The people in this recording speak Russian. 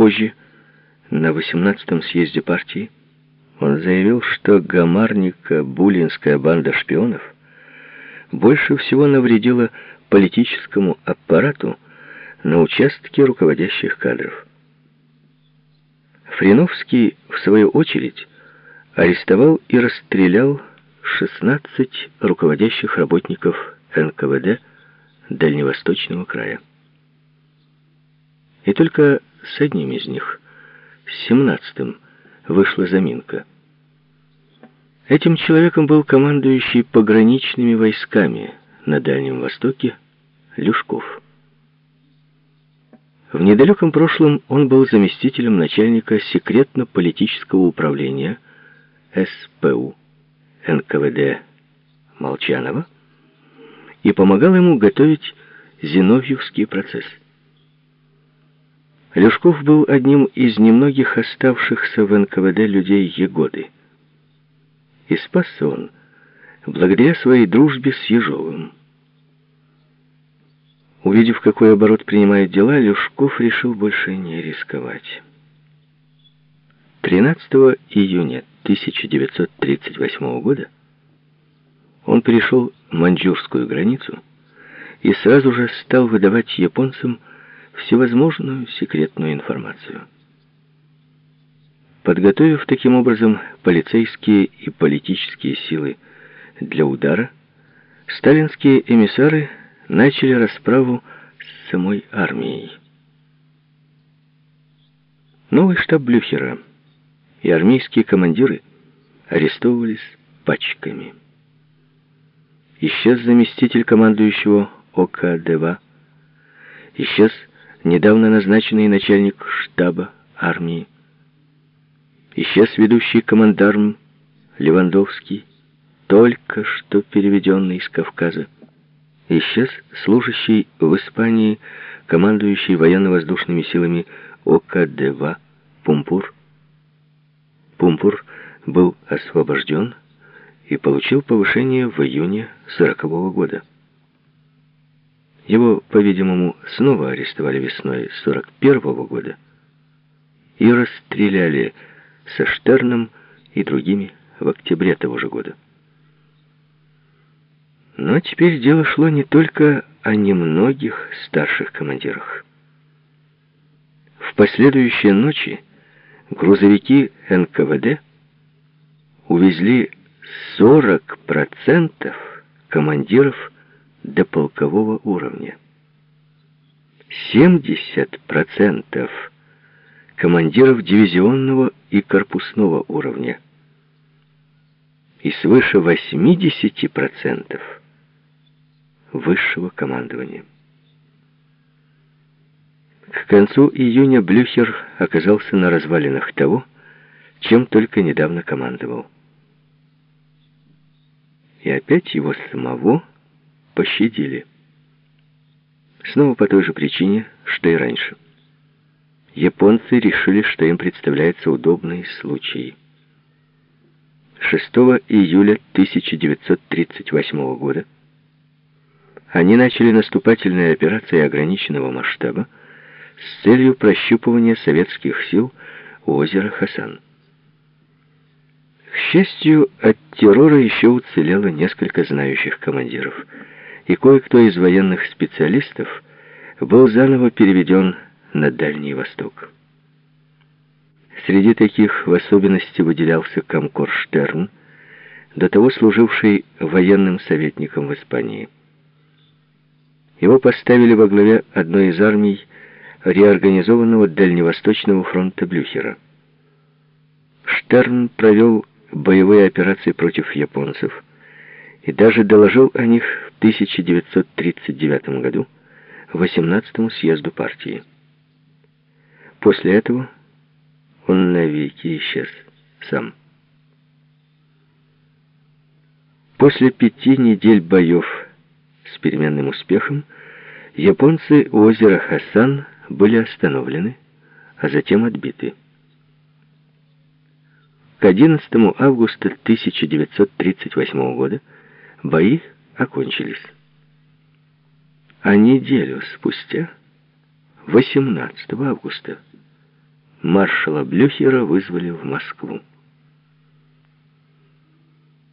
позже, на 18-м съезде партии, он заявил, что гамарника булинская банда шпионов больше всего навредила политическому аппарату на участке руководящих кадров. Фриновский, в свою очередь, арестовал и расстрелял 16 руководящих работников НКВД Дальневосточного края. И только с одним из них, с 17-м, вышла заминка. Этим человеком был командующий пограничными войсками на Дальнем Востоке Люшков. В недалеком прошлом он был заместителем начальника секретно-политического управления СПУ НКВД Молчанова и помогал ему готовить Зиновьевский процесс. Люшков был одним из немногих оставшихся в НКВД людей Егоды. И спасся он благодаря своей дружбе с Ежовым. Увидев, какой оборот принимают дела, Люшков решил больше не рисковать. 13 июня 1938 года он перешел маньчжурскую границу и сразу же стал выдавать японцам всевозможную секретную информацию. Подготовив таким образом полицейские и политические силы для удара, сталинские эмиссары начали расправу с самой армией. Новый штаб Блюхера и армейские командиры арестовывались пачками. Исчез заместитель командующего ОК-ДВА, исчез недавно назначенный начальник штаба армии, исчез ведущий командарм Левандовский, только что переведенный из Кавказа исчез служащий в Испании, командующий военно-воздушными силами ОК-2 Пумпур. Пумпур был освобожден и получил повышение в июне 40 -го года. Его, по-видимому, снова арестовали весной 41 -го года и расстреляли со Штерном и другими в октябре того же года. Но теперь дело шло не только о немногих старших командирах. В последующие ночи грузовики НКВД увезли 40% командиров до полкового уровня. 70% командиров дивизионного и корпусного уровня. И свыше 80% высшего командования. К концу июня Блюхер оказался на развалинах того, чем только недавно командовал. И опять его самого пощадили. Снова по той же причине, что и раньше. Японцы решили, что им представляется удобный случай. 6 июля 1938 года они начали наступательные операции ограниченного масштаба с целью прощупывания советских сил у озера Хасан. К счастью, от террора еще уцелело несколько знающих командиров, и кое-кто из военных специалистов был заново переведен на Дальний Восток. Среди таких в особенности выделялся Комкор Штерн, до того служивший военным советником в Испании. Его поставили во главе одной из армий реорганизованного Дальневосточного фронта Блюхера. Штерн провел боевые операции против японцев и даже доложил о них 1939 году 18-му съезду партии. После этого он навеки исчез сам. После пяти недель боев с переменным успехом японцы у озера Хасан были остановлены, а затем отбиты. К 11 августа 1938 года бои окончились. А неделю спустя, 18 августа, маршала Блюхера вызвали в Москву.